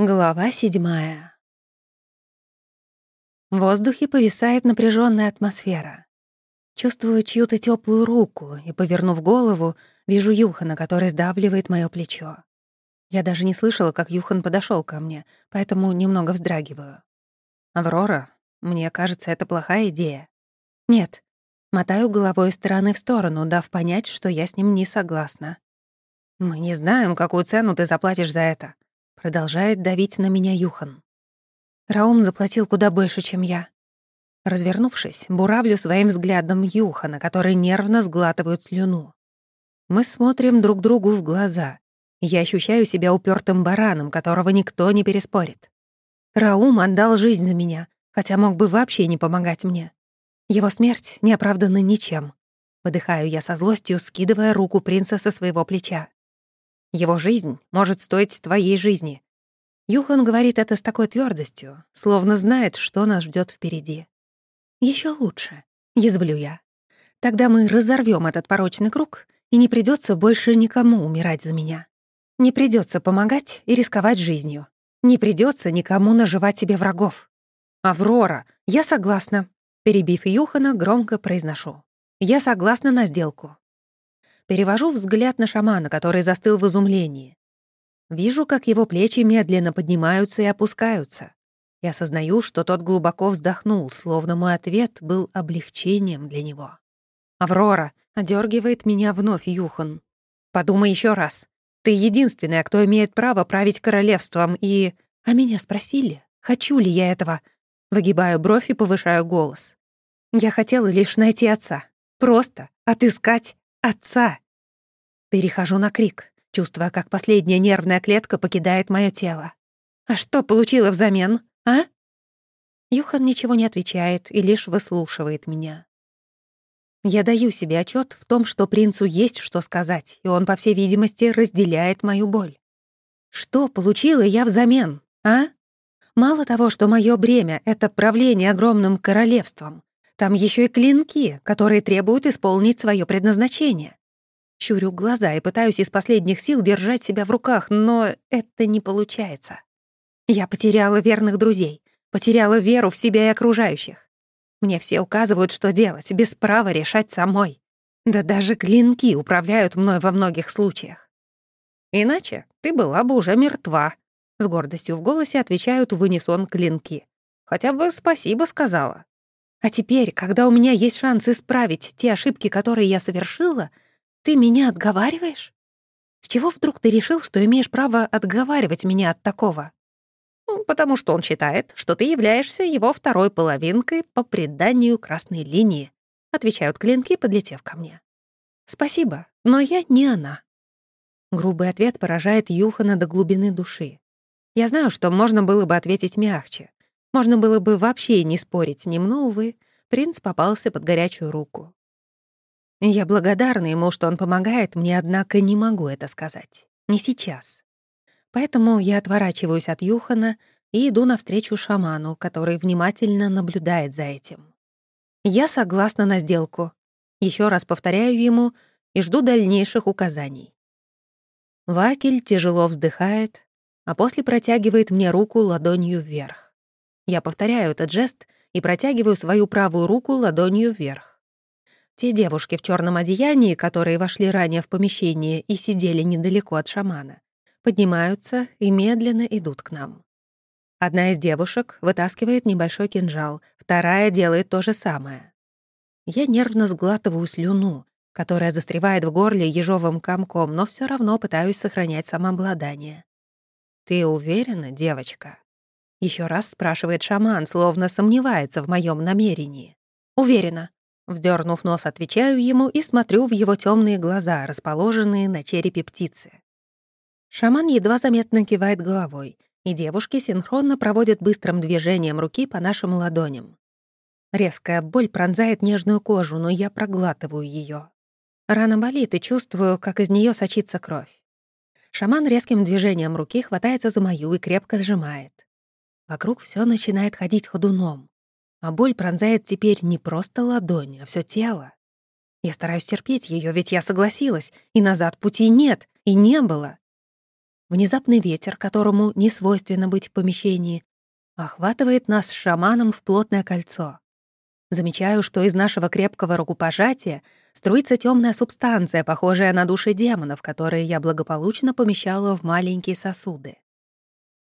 Глава седьмая. В воздухе повисает напряженная атмосфера. Чувствую чью-то теплую руку и, повернув голову, вижу Юхана, который сдавливает мое плечо. Я даже не слышала, как Юхан подошел ко мне, поэтому немного вздрагиваю. «Аврора, мне кажется, это плохая идея». «Нет». Мотаю головой из стороны в сторону, дав понять, что я с ним не согласна. «Мы не знаем, какую цену ты заплатишь за это», Продолжает давить на меня Юхан. Раум заплатил куда больше, чем я. Развернувшись, буравлю своим взглядом Юхана, который нервно сглатывает слюну. Мы смотрим друг другу в глаза. Я ощущаю себя упертым бараном, которого никто не переспорит. Раум отдал жизнь за меня, хотя мог бы вообще не помогать мне. Его смерть не оправдана ничем. Выдыхаю я со злостью, скидывая руку принца со своего плеча. Его жизнь может стоить твоей жизни. Юхан говорит это с такой твердостью, словно знает, что нас ждет впереди. Еще лучше, язвлю я. Тогда мы разорвем этот порочный круг, и не придется больше никому умирать за меня. Не придется помогать и рисковать жизнью. Не придется никому наживать себе врагов. «Аврора, я согласна», — перебив Юхана, громко произношу. «Я согласна на сделку. Перевожу взгляд на шамана, который застыл в изумлении. Вижу, как его плечи медленно поднимаются и опускаются. И осознаю, что тот глубоко вздохнул, словно мой ответ был облегчением для него. «Аврора!» — одергивает меня вновь Юхан. «Подумай еще раз. Ты единственная, кто имеет право править королевством, и...» А меня спросили, хочу ли я этого. Выгибаю бровь и повышаю голос. Я хотела лишь найти отца. Просто отыскать Отца! Перехожу на крик, чувствуя, как последняя нервная клетка покидает мое тело. А что получила взамен, а? Юхан ничего не отвечает и лишь выслушивает меня. Я даю себе отчет в том, что принцу есть что сказать, и он, по всей видимости, разделяет мою боль. Что получила я взамен, а? Мало того, что мое бремя — это правление огромным королевством, там еще и клинки, которые требуют исполнить свое предназначение. Щурю глаза и пытаюсь из последних сил держать себя в руках, но это не получается. Я потеряла верных друзей, потеряла веру в себя и окружающих. Мне все указывают, что делать, без права решать самой. Да даже клинки управляют мной во многих случаях. Иначе ты была бы уже мертва. С гордостью в голосе отвечают в унисон клинки. Хотя бы спасибо сказала. А теперь, когда у меня есть шанс исправить те ошибки, которые я совершила, ты меня отговариваешь? С чего вдруг ты решил, что имеешь право отговаривать меня от такого? Ну, потому что он считает, что ты являешься его второй половинкой по преданию красной линии, отвечают клинки, подлетев ко мне. Спасибо, но я не она. Грубый ответ поражает Юхана до глубины души. Я знаю, что можно было бы ответить мягче, можно было бы вообще не спорить с ним, но, увы, принц попался под горячую руку. Я благодарна ему, что он помогает мне, однако не могу это сказать. Не сейчас. Поэтому я отворачиваюсь от Юхана и иду навстречу шаману, который внимательно наблюдает за этим. Я согласна на сделку. Еще раз повторяю ему и жду дальнейших указаний. Вакель тяжело вздыхает, а после протягивает мне руку ладонью вверх. Я повторяю этот жест и протягиваю свою правую руку ладонью вверх. Те девушки в черном одеянии, которые вошли ранее в помещение и сидели недалеко от шамана, поднимаются и медленно идут к нам. Одна из девушек вытаскивает небольшой кинжал, вторая делает то же самое. Я нервно сглатываю слюну, которая застревает в горле ежовым комком, но все равно пытаюсь сохранять самообладание. «Ты уверена, девочка?» Еще раз спрашивает шаман, словно сомневается в моем намерении. Уверена. Вздернув нос, отвечаю ему и смотрю в его темные глаза, расположенные на черепе птицы. Шаман едва заметно кивает головой, и девушки синхронно проводят быстрым движением руки по нашим ладоням. Резкая боль пронзает нежную кожу, но я проглатываю ее. Рана болит и чувствую, как из нее сочится кровь. Шаман резким движением руки хватается за мою и крепко сжимает. Вокруг все начинает ходить ходуном, а боль пронзает теперь не просто ладонь, а все тело. Я стараюсь терпеть ее, ведь я согласилась, и назад пути нет, и не было. внезапный ветер, которому не свойственно быть в помещении, охватывает нас с шаманом в плотное кольцо. Замечаю, что из нашего крепкого рукопожатия струится темная субстанция, похожая на души демонов, которые я благополучно помещала в маленькие сосуды.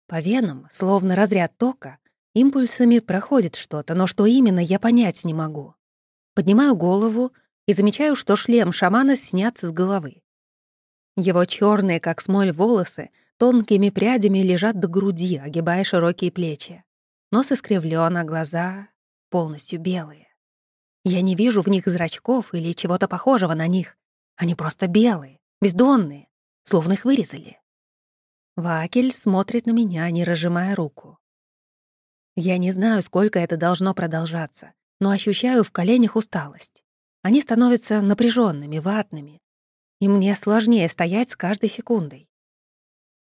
По венам, словно разряд тока, импульсами проходит что-то, но что именно, я понять не могу. Поднимаю голову и замечаю, что шлем шамана снят с головы. Его черные, как смоль, волосы тонкими прядями лежат до груди, огибая широкие плечи. Нос искривлен, а глаза полностью белые. Я не вижу в них зрачков или чего-то похожего на них. Они просто белые, бездонные, словно их вырезали. Вакель смотрит на меня, не разжимая руку. Я не знаю, сколько это должно продолжаться, но ощущаю в коленях усталость. Они становятся напряженными, ватными, и мне сложнее стоять с каждой секундой.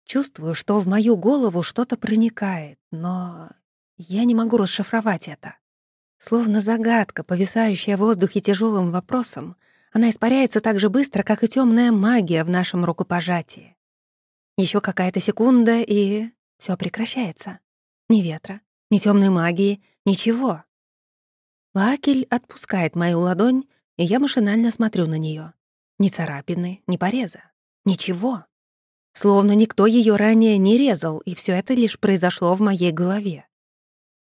Чувствую, что в мою голову что-то проникает, но я не могу расшифровать это. Словно загадка, повисающая в воздухе тяжелым вопросом, она испаряется так же быстро, как и темная магия в нашем рукопожатии. Еще какая-то секунда, и все прекращается. Ни ветра, ни темной магии, ничего. Вакель отпускает мою ладонь, и я машинально смотрю на нее. Ни царапины, ни пореза. Ничего. Словно никто ее ранее не резал, и все это лишь произошло в моей голове.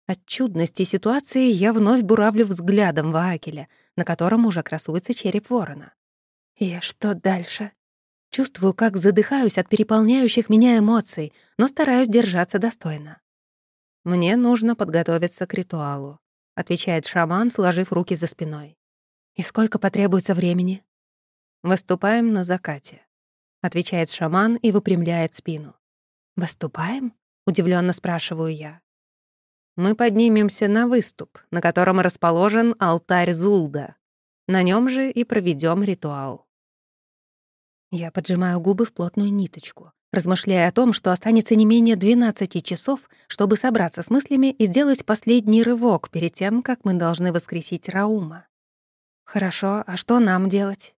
От чудности ситуации я вновь буравлю взглядом Ваакеля, на котором уже красуется череп ворона. И что дальше? Чувствую, как задыхаюсь от переполняющих меня эмоций, но стараюсь держаться достойно. «Мне нужно подготовиться к ритуалу», — отвечает шаман, сложив руки за спиной. «И сколько потребуется времени?» «Выступаем на закате», — отвечает шаман и выпрямляет спину. «Выступаем?» — удивленно спрашиваю я. Мы поднимемся на выступ, на котором расположен алтарь Зулда. На нем же и проведем ритуал. Я поджимаю губы в плотную ниточку, размышляя о том, что останется не менее 12 часов, чтобы собраться с мыслями и сделать последний рывок перед тем, как мы должны воскресить Раума. Хорошо, а что нам делать?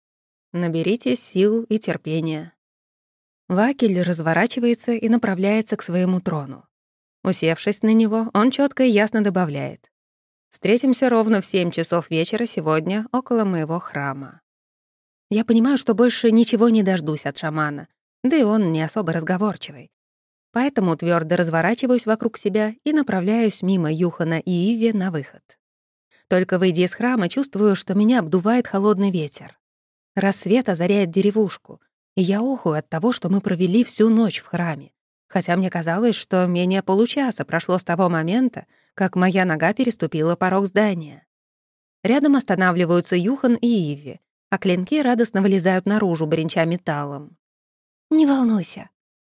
Наберите сил и терпения. Вакель разворачивается и направляется к своему трону. Усевшись на него, он четко и ясно добавляет. «Встретимся ровно в семь часов вечера сегодня около моего храма». Я понимаю, что больше ничего не дождусь от шамана, да и он не особо разговорчивый. Поэтому твердо разворачиваюсь вокруг себя и направляюсь мимо Юхана и Иви на выход. Только выйдя из храма, чувствую, что меня обдувает холодный ветер. Рассвет озаряет деревушку, и я охую от того, что мы провели всю ночь в храме хотя мне казалось, что менее получаса прошло с того момента, как моя нога переступила порог здания. Рядом останавливаются Юхан и Иви, а клинки радостно вылезают наружу, бренча металлом. «Не волнуйся».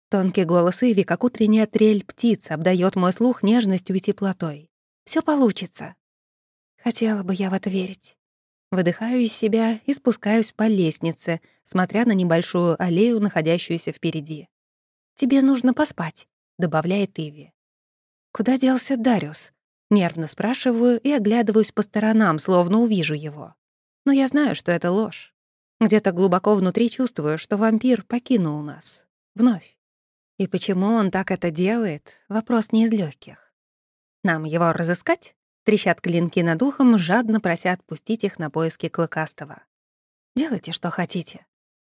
Тонкий голос Иви, как утренняя трель птиц, обдает мой слух нежностью и теплотой. Все получится». Хотела бы я в это верить. Выдыхаю из себя и спускаюсь по лестнице, смотря на небольшую аллею, находящуюся впереди. «Тебе нужно поспать», — добавляет Иви. «Куда делся Дариус?» Нервно спрашиваю и оглядываюсь по сторонам, словно увижу его. Но я знаю, что это ложь. Где-то глубоко внутри чувствую, что вампир покинул нас. Вновь. И почему он так это делает — вопрос не из легких. Нам его разыскать? Трещат клинки над ухом, жадно прося отпустить их на поиски Клыкастого. Делайте, что хотите.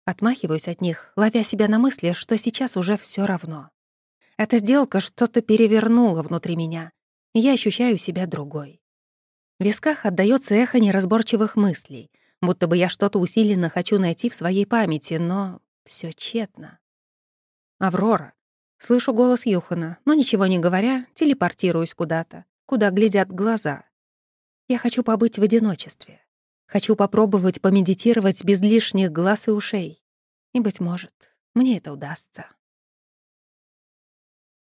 Отмахиваюсь от них, ловя себя на мысли, что сейчас уже все равно. Эта сделка что-то перевернула внутри меня, и я ощущаю себя другой. В висках отдаётся эхо неразборчивых мыслей, будто бы я что-то усиленно хочу найти в своей памяти, но все тщетно. «Аврора». Слышу голос Юхана, но ничего не говоря, телепортируюсь куда-то, куда глядят глаза. Я хочу побыть в одиночестве. Хочу попробовать помедитировать без лишних глаз и ушей. И, быть может, мне это удастся.